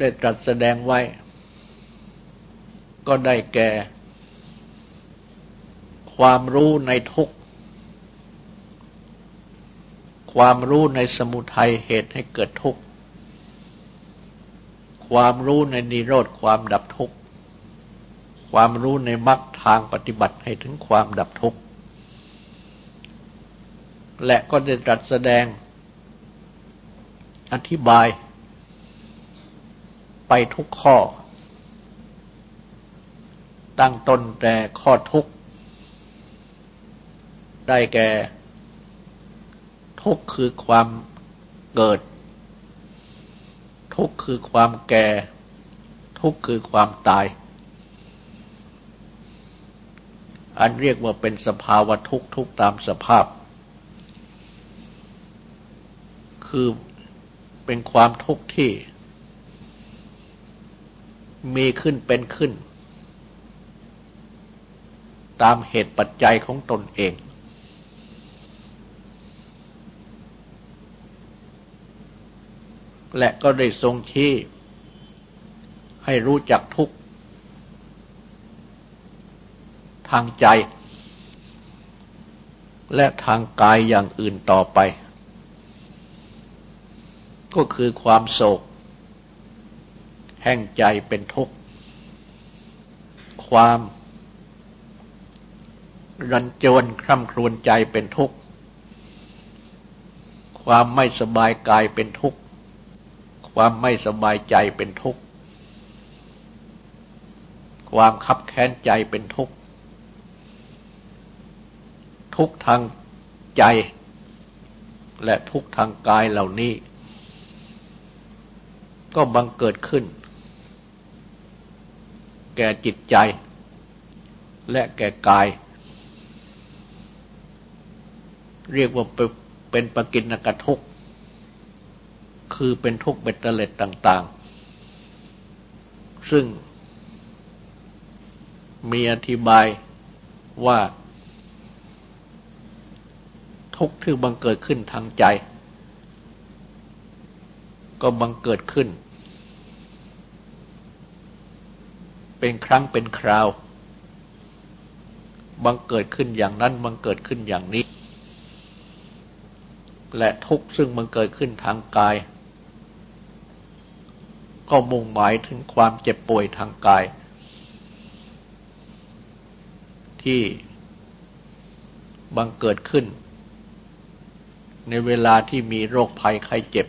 ได้ตรัสแสดงไว้ ก็ได้แก่ ความรู้ในทุกข์ ความรู้ในสมุทัยเหตุให้เกิดทุกข์ ความรู้ในนิโรธความดับทุกข์ ความรู้ในมรรคทางปฏิบัติให้ถึงความดับทุกข์ และก็ได้ตรัสแสดงอธิบาย ไปทุกข้อ ตั้งต้นแต่ข้อทุกข์ได้แก่ ทุกข์คือความเกิด ทุกข์คือความแก่ ทุกข์คือความตาย อันเรียกว่าเป็นสภาวะทุกข์ทุกตามสภาพ คือเป็นความทุกข์ที่ มีขึ้นเป็นขึ้น ตามเหตุปัจจัยของตนเอง และก็ได้ทรงชี้ให้รู้จักทุกทางใจ และทางกายอย่างอื่นต่อไป ก็คือความโศก แห่งใจเป็นทุกข์ ความรันจวนคร่ำครวญใจเป็นทุกข์ ความไม่สบายกายเป็นทุกข์ ความไม่สบายใจเป็นทุกข์ ความขับแค้นใจเป็นทุกข์ ทุกทางใจ และทุกทางกายเหล่านี้ ก็บังเกิดขึ้น แก่จิตใจ และแก่กาย เรียกว่าเป็นปกินกทุกคือเป็นทุกเบ็ดเตล็ดต่าง ๆ ซึ่งมีอธิบายว่า ทุกที่บังเกิดขึ้นทางใจ ก็บังเกิดขึ้น เป็นครั้งเป็นคราว บังเกิดขึ้นอย่างนั้น บังเกิดขึ้นอย่างนี้ และทุกซึ่งมันเกิดขึ้นทางกาย ก็มุ่งหมายถึงความเจ็บป่วยทางกาย ที่บังเกิดขึ้น ในเวลาที่มีโรคภัยไข้เจ็บ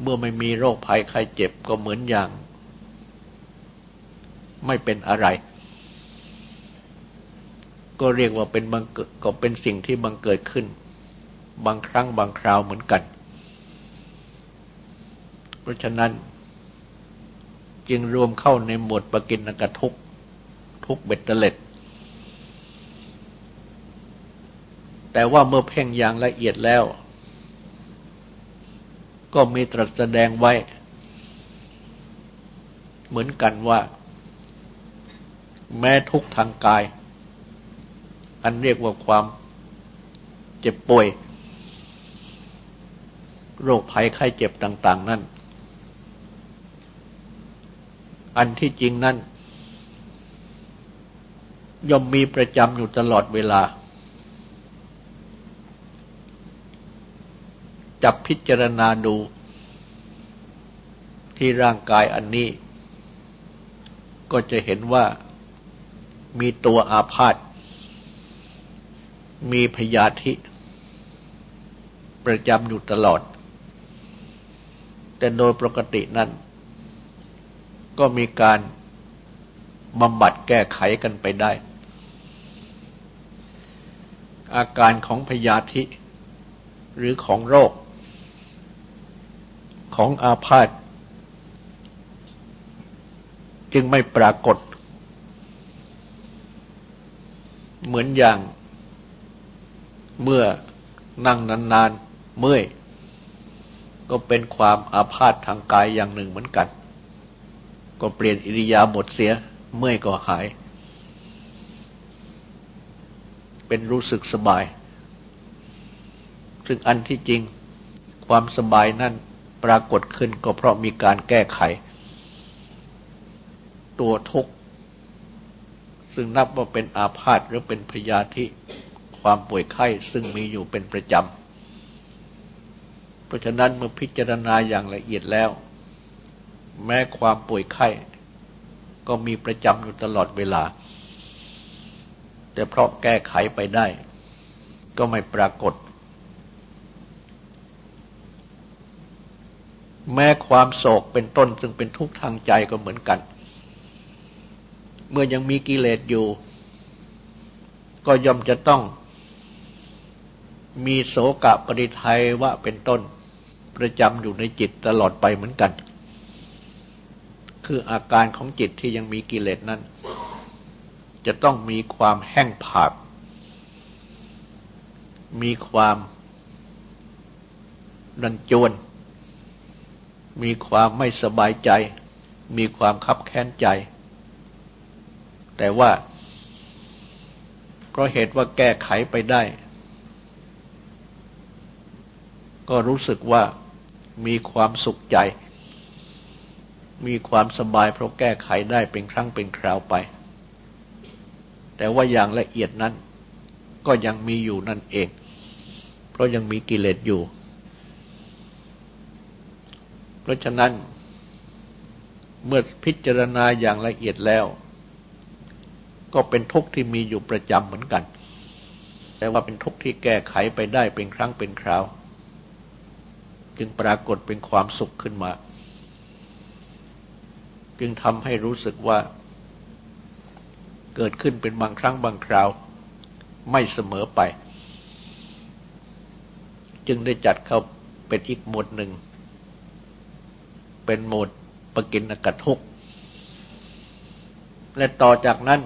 เมื่อไม่มีโรคภัยไข้เจ็บก็เหมือนอย่าง ไม่เป็นอะไร ก็เรียกว่าเป็นบังเกิดก็เป็นสิ่งที่บังเกิดขึ้น บางครั้งบางคราวเหมือนกัน เพราะฉะนั้นจึงรวมเข้าในหมวดปกินกทุกทุกเบ็ดเตล็ด แต่ว่าเมื่อเพ่งอย่างละเอียดแล้ว ก็มีตรัสแสดงไว้ เหมือนกันว่า แม้ทุกทางกาย อันเรียกว่าความเจ็บป่วย โรคภัยไข้เจ็บต่าง ๆ นั่น อันที่จริงนั่น ย่อมมีประจำอยู่ตลอดเวลา จับพิจารณาดูที่ร่างกายอันนี้ ก็จะเห็นว่า มีตัวอาพาธ มีพยาธิ ประจำอยู่ตลอด แต่โดยปกตินั้น ก็มีการบำบัดแก้ไขกันไปได้ อาการของพยาธิหรือของโรค ของอาพาธจึงไม่ปรากฏ เหมือนอย่างเมื่อนั่งนานๆเมื่อย ก็เป็นความอาพาธทางกายอย่างหนึ่งเหมือนกัน ก็เปลี่ยนอิริยาบถเสีย เมื่อยก็หาย เป็นรู้สึกสบาย ซึ่งอันที่จริงความสบายนั่นปรากฏขึ้นก็เพราะมีการแก้ไข ตัวทุกข์ ซึ่งนับว่าเป็นอาพาธหรือเป็นพยาธิความป่วยไข้ซึ่งมีอยู่เป็นประจำ เพราะฉะนั้นเมื่อพิจารณาอย่างละเอียดแล้ว แม้ความป่วยไข้ก็มีประจำอยู่ตลอดเวลา แต่เพราะแก้ไขไปได้ ก็ไม่ปรากฏ แม้ความโศกเป็นต้นซึ่งเป็นทุกข์ทางใจก็เหมือนกัน เมื่อยังมีกิเลสอยู่ ก็ย่อมจะต้องมีโสกะปริไทยวะเป็นต้นประจำอยู่ในจิตตลอดไปเหมือนกัน คืออาการของจิตที่ยังมีกิเลสนั้น จะต้องมีความแห้งผาก มีความดันจวน มีความไม่สบายใจ มีความคับแค้นใจ แต่ว่า เพราะเหตุว่าแก้ไขไปได้ ก็รู้สึกว่ามีความสุขใจ มีความสบายเพราะแก้ไขได้เป็นครั้งเป็นคราวไป แต่ว่าอย่างละเอียดนั้น ก็ยังมีอยู่นั่นเอง เพราะยังมีกิเลสอยู่ เพราะฉะนั้นเมื่อพิจารณาอย่างละเอียดแล้ว ก็เป็นทุกข์ที่มีอยู่ประจำเหมือนกัน แต่ว่าเป็นทุกข์ที่แก้ไขไปได้เป็นครั้งเป็นคราว จึงปรากฏเป็นความสุขขึ้นมา จึงทำให้รู้สึกว่า เกิดขึ้นเป็นบางครั้งบางคราว ไม่เสมอไป จึงได้จัดเข้าเป็นอีกหมวดหนึ่ง เป็นหมวดปกินกทุกและต่อจากนั้น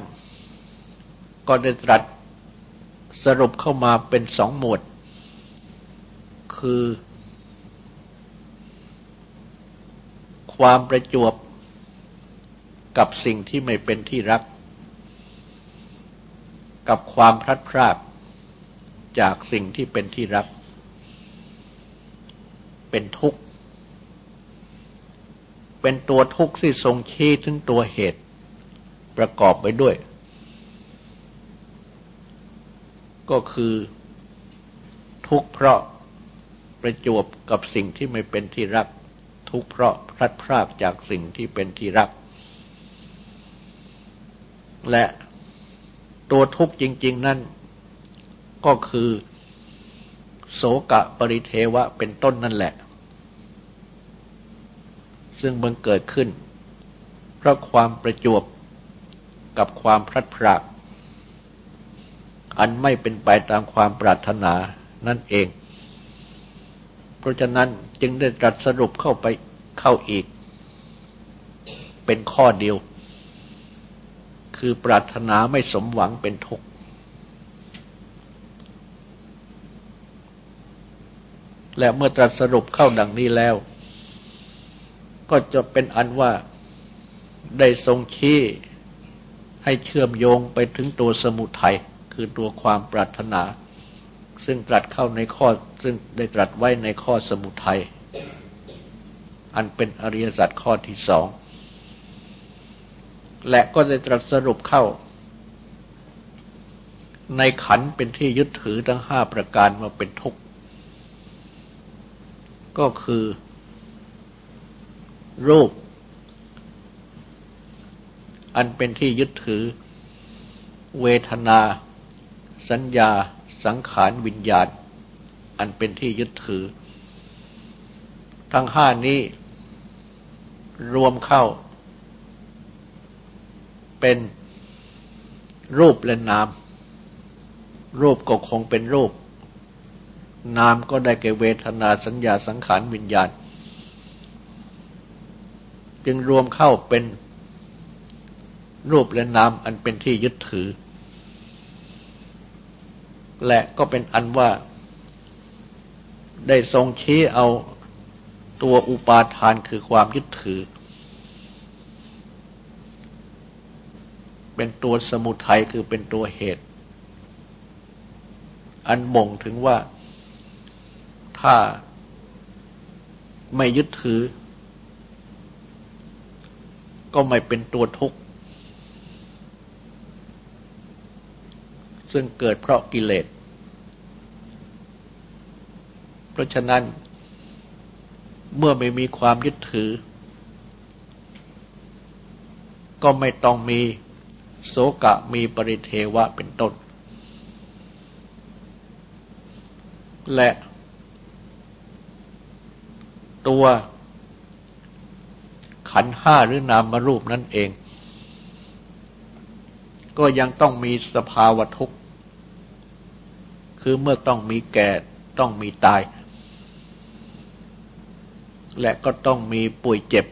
ก็ได้ตรัสสรุปเข้ามาเป็นสองหมวด คือ ความประจวบกับสิ่งที่ไม่เป็นที่รัก กับความพลัดพรากจากสิ่งที่เป็นที่รัก เป็นทุกข์ เป็นตัวทุกข์ที่ทรงชี้ถึงตัวเหตุประกอบไปด้วย ก็คือทุกข์เพราะประจวบกับสิ่งที่ไม่เป็นที่รัก ทุกข์เพราะพลัดพรากจากสิ่งที่เป็นที่รัก และตัวทุกข์จริง ๆ นั่นก็คือโสกะปริเทวะเป็นต้นนั่นแหละ ซึ่งมันเกิดขึ้น เพราะความประจวบกับความพลัดพราก อันไม่เป็นไปตามความปรารถนานั่นเอง เพราะฉะนั้นจึงได้ตรัสสรุปเข้าไปเข้าอีก เป็นข้อเดียว คือปรารถนาไม่สมหวังเป็นทุกข์และเมื่อตรัสสรุปเข้าดังนี้แล้ว ก็จะเป็นอันว่าได้ทรงชี้ให้เชื่อมโยงไปถึงตัวสมุทัย คือตัวความปรารถนา ซึ่งตรัสเข้าในข้อซึ่งได้ตรัสไว้ในข้อสมุทัยอันเป็นอริยสัจข้อที่สองและก็ได้ตรัสสรุปเข้า ในขันเป็นที่ยึดถือทั้งห้าประการมาเป็นทุกข์ ก็คือ รูป อันเป็นที่ยึดถือ เวทนา สัญญาสังขารวิญญาณ อันเป็นที่ยึดถือ ทั้งห้านี้ รวมเข้า เป็นรูปและนาม รูปก็คงเป็นรูป นามก็ได้แก่เวทนาสัญญาสังขารวิญญาณ จึงรวมเข้าเป็นรูปและนามอันเป็นที่ยึดถือ และก็เป็นอันว่า ได้ทรงชี้เอาตัวอุปาทานคือความยึดถือ เป็นตัวสมุทัยคือเป็นตัวเหตุ อันบ่งถึงว่าถ้าไม่ยึดถือ ก็ไม่เป็นตัวทุกข์ ซึ่งเกิดเพราะกิเลส เพราะฉะนั้น เมื่อไม่มีความยึดถือ ก็ไม่ต้องมีโสกะมีปริเทวะเป็นต้น และ ตัวขันห้าหรือนามรูปนั่นเอง ก็ยังต้องมีสภาวะทุกข์ คือเมื่อต้องมีแก่ต้องมีตาย และก็ต้องมีป่วยเจ็บ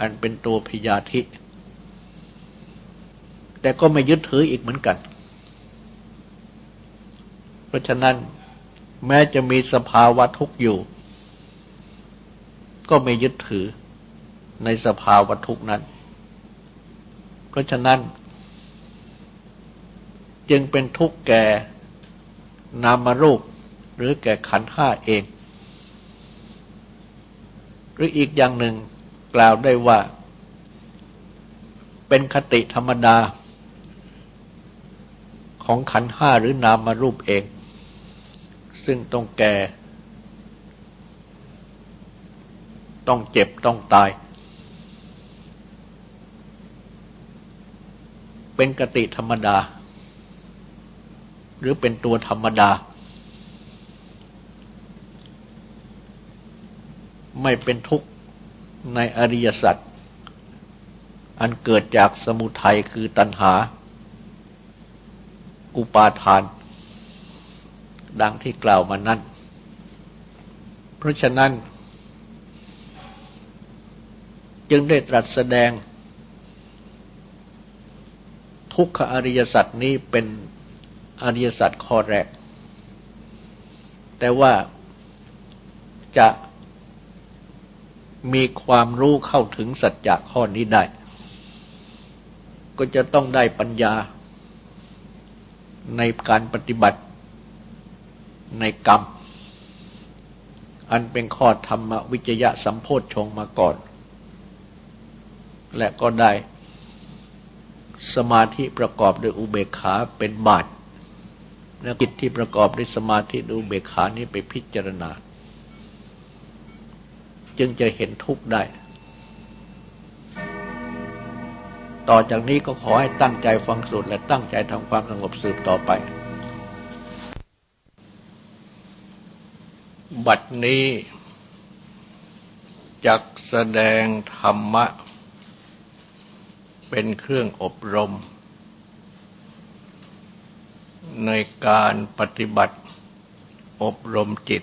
อันเป็นตัวพยาธิ แต่ก็ไม่ยึดถืออีกเหมือนกัน เพราะฉะนั้นแม้จะมีสภาวะทุกข์อยู่ ก็ไม่ยึดถือในสภาวะทุกข์นั้น เพราะฉะนั้น จึงเป็นทุกข์แก่นามรูปหรือแก่ขันห้าเอง หรืออีกอย่างหนึ่งกล่าวได้ว่า เป็นคติธรรมดา ของขันห้าหรือนามารูปเอง ซึ่งต้องแก่ ต้องเจ็บต้องตาย เป็นกติธรรมดา หรือเป็นตัวธรรมดา ไม่เป็นทุกข์ในอริยสัจอันเกิดจากสมุทัยคือตัณหา อุปาทาน ดังที่กล่าวมานั้น เพราะฉะนั้น จึงได้ตรัสแสดง ทุกขอริยสัจนี้เป็นอริยสัจข้อแรก แต่ว่าจะ มีความรู้เข้าถึงสัจจะข้อนี้ได้ ก็จะต้องได้ปัญญาในการปฏิบัติในกรรม อันเป็นข้อธรรมวิจยะสัมโพธชงมาก่อน และก็ได้สมาธิประกอบด้วยอุเบกขาเป็นบาตและกิจที่ประกอบด้วยสมาธิดูเบกขานี้ไปพิจารณา จึงจะเห็นทุกข์ได้ ต่อจากนี้ก็ขอให้ตั้งใจฟังสูตรและตั้งใจทำความสงบสืบต่อไป บัดนี้จักแสดงธรรมะ เป็นเครื่องอบรม ในการปฏิบัติอบรมจิต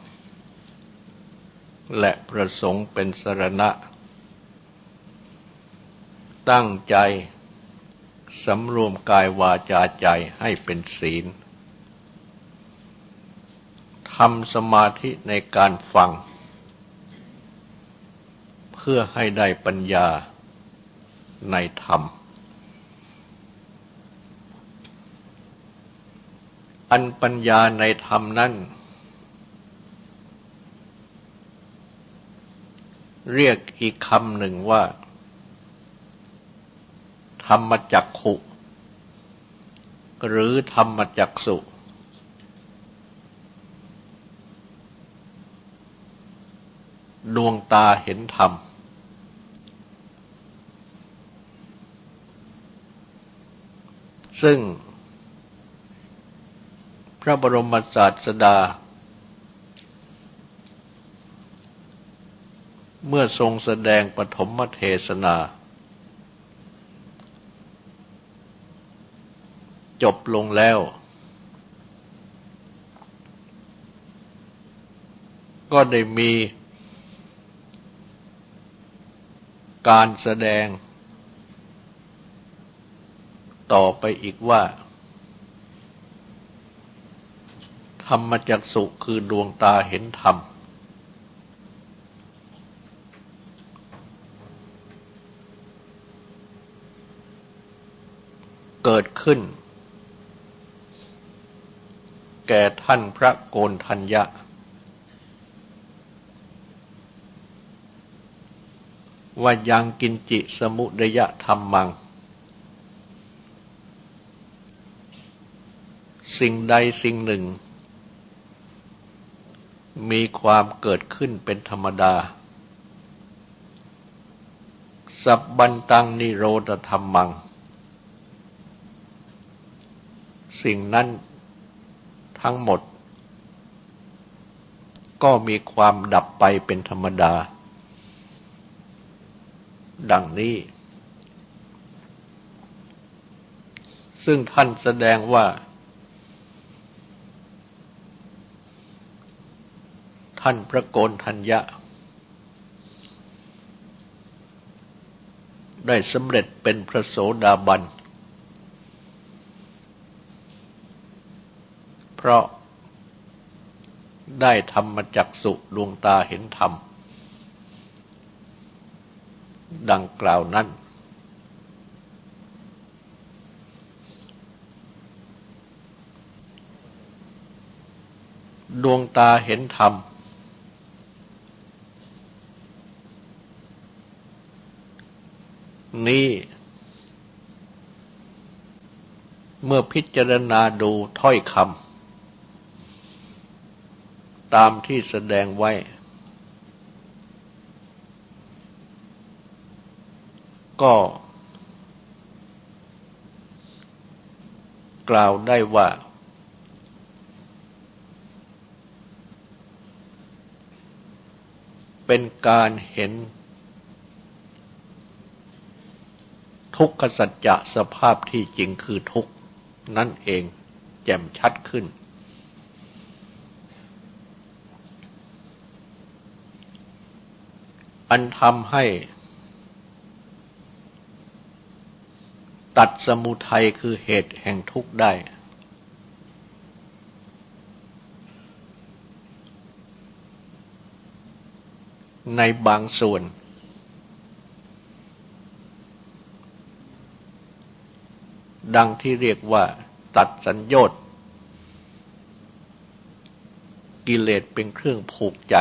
และประสงค์เป็นสรณะ ตั้งใจสำรวมกายวาจาใจให้เป็นศีลทำสมาธิในการฟัง เพื่อให้ได้ปัญญาในธรรม อันปัญญาในธรรมนั้น เรียกอีกคำหนึ่งว่า ธรรมจักขุ หรือธรรมจักสุ ดวงตาเห็นธรรม ซึ่งพระบรมศาสดา เมื่อทรงแสดงปฐมเทศนา จบลงแล้ว ก็ได้มีการแสดง ต่อไปอีกว่า ธรรมจักสุคือดวงตาเห็นธรรม เกิดขึ้น แก่ท่านพระโกนทัญญะ ว่ายังกินจิสมุดยะธรรมัง สิ่งใดสิ่งหนึ่ง มีความเกิดขึ้นเป็นธรรมดา สับบันตังนิโรธธรรมัง สิ่งนั้นทั้งหมด ก็มีความดับไปเป็นธรรมดา ดังนี้ ซึ่งท่านแสดงว่า ท่านพระโกนทัญญะ ได้สำเร็จเป็นพระโสดาบันเพราะได้ธรรมจักสุดวงตาเห็นธรรม ดังกล่าวนั้น ดวงตาเห็นธรรม นี้เมื่อพิจารณาดูถ้อยคำ ตามที่แสดงไว้ ก็กล่าวได้ว่า เป็นการเห็น ทุกขสัจจะสภาพที่จริงคือทุกนั่นเองแจ่มชัดขึ้น อันทำให้ ตัดสมุทัยคือเหตุแห่งทุกข์ได้ ในบางส่วน ดังที่เรียกว่า ตัดสัญญต์กิเลสเป็นเครื่องผูกใจ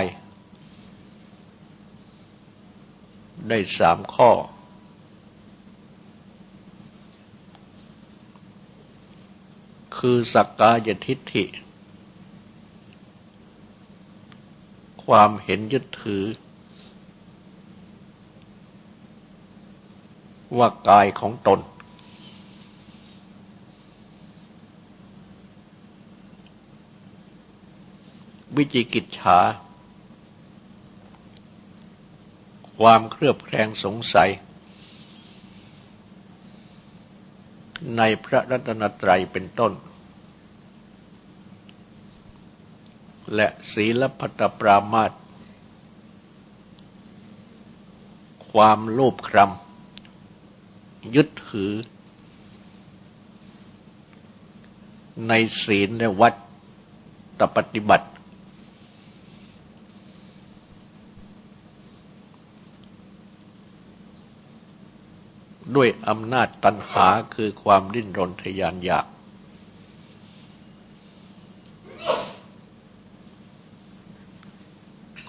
ได้สามข้อ คือสักกายทิฏฐิ ความเห็นยึดถือ ว่ากายของตน วิจิกิจฉา ความเครือบแคลงสงสัย ในพระรัตนตรัยเป็นต้น และศีลพัตปรามาตความโลภครำยึดถือ ในศีลและวัดตปฏิบัติ ด้วยอำนาจตัณหาคือความดิ้นรนทยานอยาก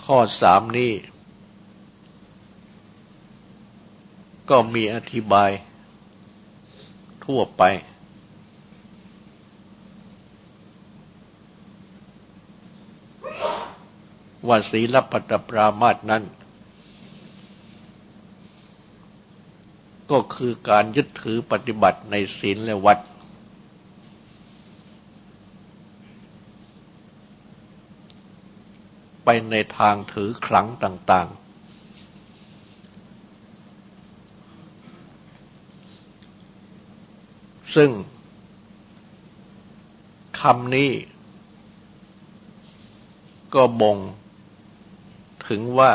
ข้อสามนี้ก็มีอธิบายทั่วไป ว่าศีลปัตปรามาตนั้น ก็คือการยึดถือปฏิบัติในศีลและวัด ไปในทางถือขลังต่าง ๆ ซึ่งคำนี้ก็บ่งถึงว่า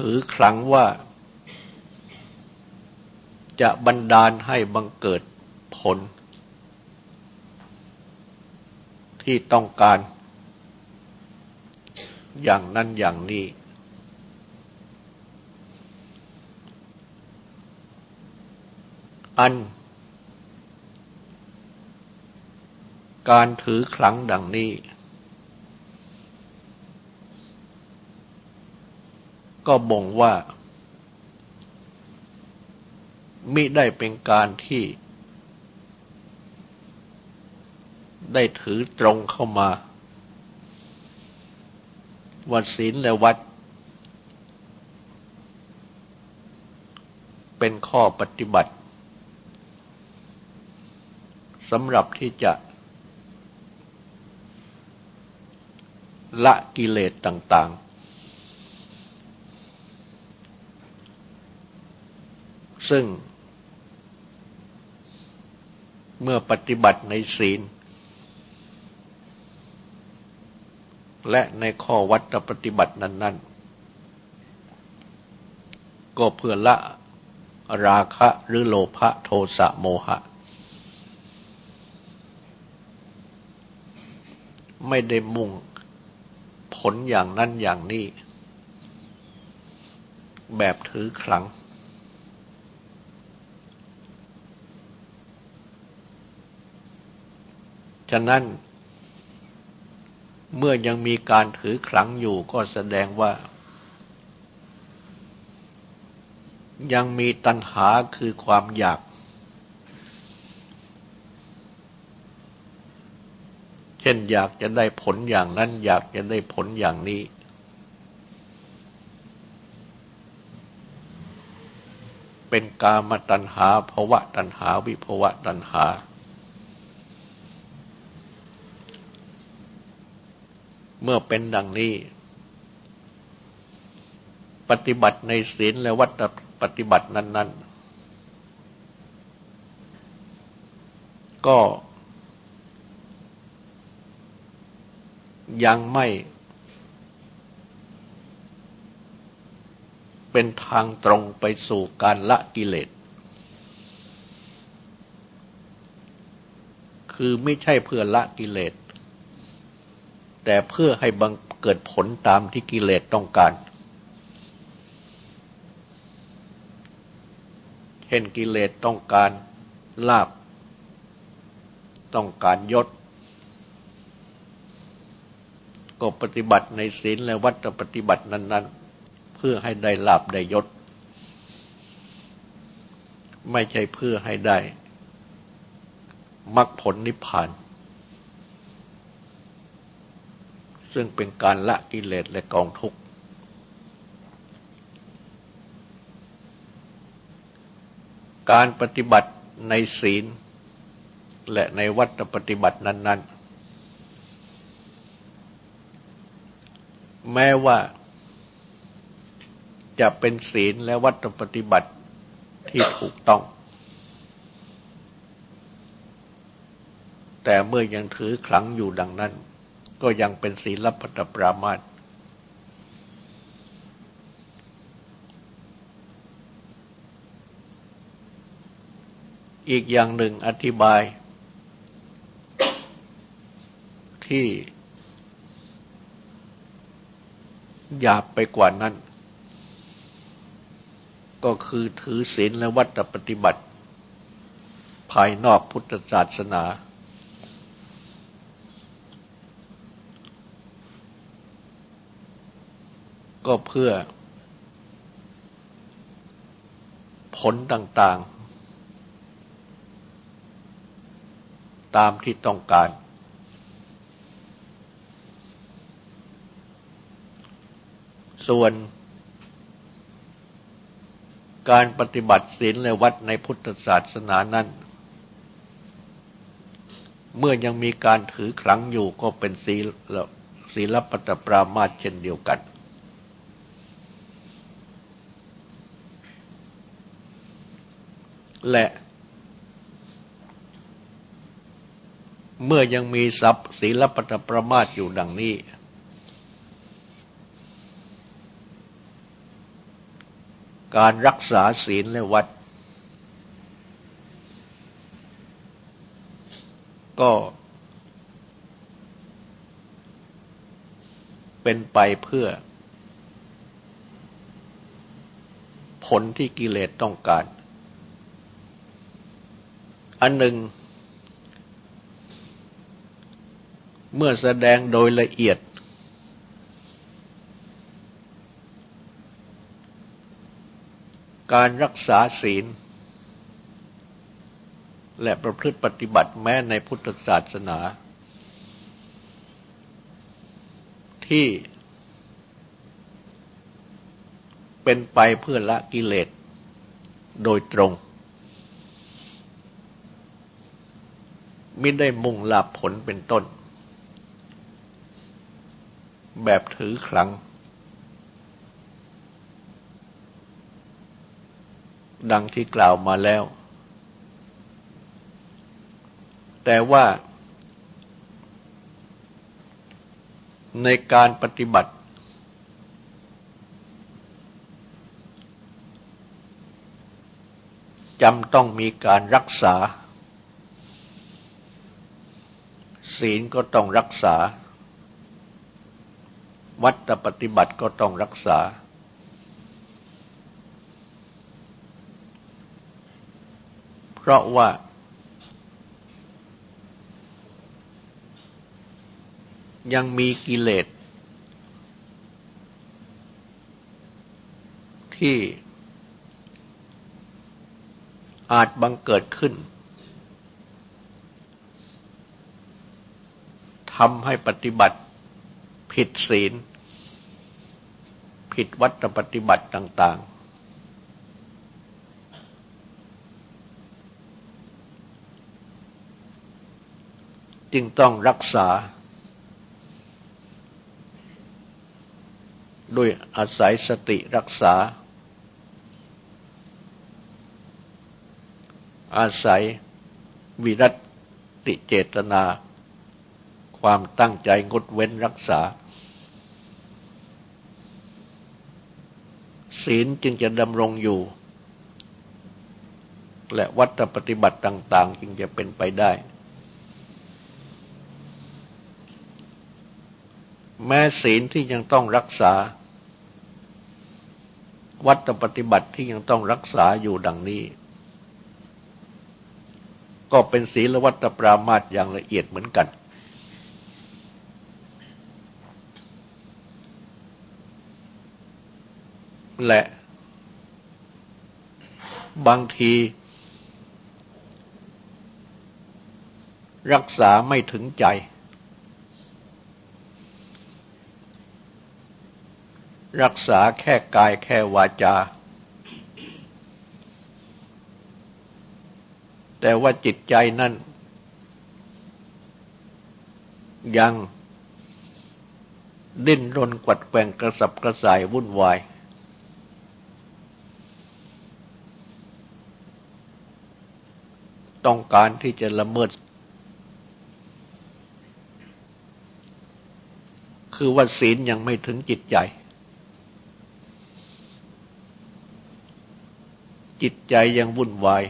ถือครั้งว่า จะบันดาลให้บังเกิดผล ที่ต้องการ อย่างนั้นอย่างนี้ อัน การถือครั้งดังนี้ ก็บ่งว่า มิได้เป็นการที่ ได้ถือตรงเข้ามาวัดศีลและวัด เป็นข้อปฏิบัติสำหรับที่จะ ละกิเลสต่าง ๆ ซึ่ง เมื่อปฏิบัติในศีล และในข้อวัดปฏิบัตินั้น ๆ ก็เพื่อละราคะหรือโลภะโทสะโมหะ ไม่ได้มุ่งผลอย่างนั้นอย่างนี้ แบบถือครั้ง ฉะนั้น เมื่อยังมีการถือครั้งอยู่ก็แสดงว่า ยังมีตัณหาคือความอยาก เช่นอยากจะได้ผลอย่างนั้น อยากจะได้ผลอย่างนี้เป็นกามตัณหาภวะตัณหา วิภวะตัณหา เมื่อเป็นดังนี้ ปฏิบัติในศีลและวัตปฏิบัตินั้น ๆ ก็ยังไม่เป็นทางตรงไปสู่การละกิเลส คือไม่ใช่เพื่อละกิเลส แต่เพื่อให้บังเกิดผลตามที่กิเลสต้องการ เห็นกิเลสต้องการลาบ ต้องการยศ ก็ปฏิบัติในศีลและวัตปฏิบัตินั้น ๆ เพื่อให้ได้ลาบได้ยศ ไม่ใช่เพื่อให้ได้มรรคผลนิพพาน ซึ่งเป็นการละกิเลสและกองทุกข์ การปฏิบัติในศีล และในวัตปฏิบัตินั้น ๆ แม้ว่าจะเป็นศีลและวัตถปฏิบัติที่ถูกต้อง แต่เมื่อยังถือครั้งอยู่ดังนั้น ก็ยังเป็นศีลปัตปรามาตอีกอย่างหนึ่งอธิบาย ที่หยาบไปกว่านั้น ก็คือถือศีลและวัตปฏิบัติ ภายนอกพุทธศาสนา ก็เพื่อ ผลต่าง ๆ ตามที่ต้องการ ส่วนการปฏิบัติศีลและวัดในพุทธศาสนานั้น เมื่อยังมีการถือครั้งอยู่ก็เป็นศีลศีลปัตปรามาเช่นเดียวกัน และ เมื่อยังมีทรัพย์ศีลปัตประมาทอยู่ดังนี้ การรักษาศีลและวัด ก็เป็นไปเพื่อ ผลที่กิเลสต้องการ อันหนึ่ง เมื่อแสดงโดยละเอียด การรักษาศีล และประพฤติปฏิบัติแม้ในพุทธศาสนา ที่เป็นไปเพื่อละกิเลสโดยตรง ม่ได้มุ่งลาภผลเป็นต้น แบบถือครั้ง ดังที่กล่าวมาแล้ว แต่ว่า ในการปฏิบัติจำต้องมีการรักษา ศีลก็ต้องรักษา วัตปฏิบัติก็ต้องรักษา เพราะว่า ยังมีกิเลสที่อาจบังเกิดขึ้นำให้ปฏิบัติผิดศีล ผิดวัตปฏิบัติต่าง ๆ จึงต้องรักษา ด้วยอาศัยสติรักษา อาศัยวิรัติเจตนา ความตั้งใจงดเว้นรักษา ศีลจึงจะดำรงอยู่ และวัตถปฏิบัติต่าง ๆ จึงจะเป็นไปได้ แม้ศีลที่ยังต้องรักษา วัตปฏิบัติที่ยังต้องรักษาอยู่ดังนี้ก็เป็นศีลวัตปรามาตอย่างละเอียดเหมือนกัน และ บางที รักษาไม่ถึงใจ รักษาแค่กายแค่วาจา แต่ว่าจิตใจนั่น ยังดิ้นรนกวัดแกงกระสับกระส่ายวุ่นวาย ต้องการที่จะละเมิด คือว่าศีลยังไม่ถึงจิตใจ จิตใจยังวุ่นวาย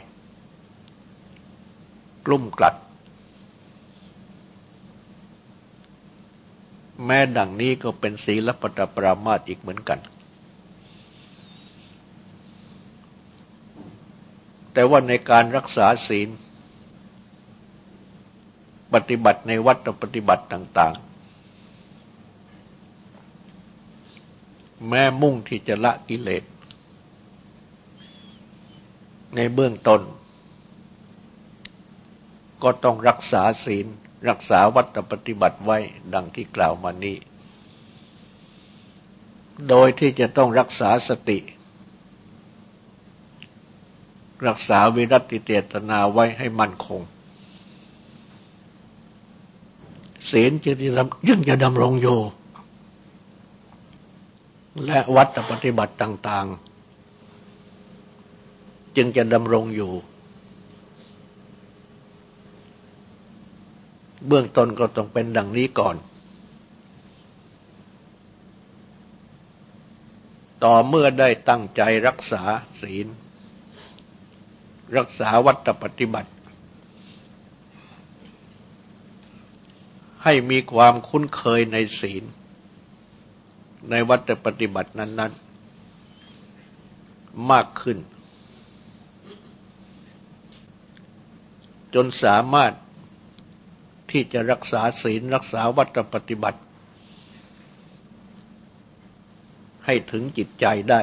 กลุ่มกลัด แม้ดังนี้ก็เป็นศีลปตปรามาตอีกเหมือนกัน แต่ว่าในการรักษาศีล ปฏิบัติในวัดปฏิบัติต่าง ๆ แม้มุ่งที่จะละกิเลส ในเบื้องต้น ก็ต้องรักษาศีล รักษาวัตปฏิบัติไว้ดังที่กล่าวมานี้ โดยที่จะต้องรักษาสติ รักษาวิรัติเจตนาไว้ให้มั่นคงศีลจึงยังจะดำรงอยู่ และวัตปฏิบัติต่าง ๆ จึงจะดำรงอยู่ เบื้องต้นก็ต้องเป็นดังนี้ก่อน ต่อเมื่อได้ตั้งใจรักษาศีล รักษาวัตปฏิบัติ ให้มีความคุ้นเคยในศีล ในวัตปฏิบัตินั้น ๆ มากขึ้น จนสามารถที่จะรักษาศีลรักษาวัตปฏิบัติ ให้ถึงจิตใจได้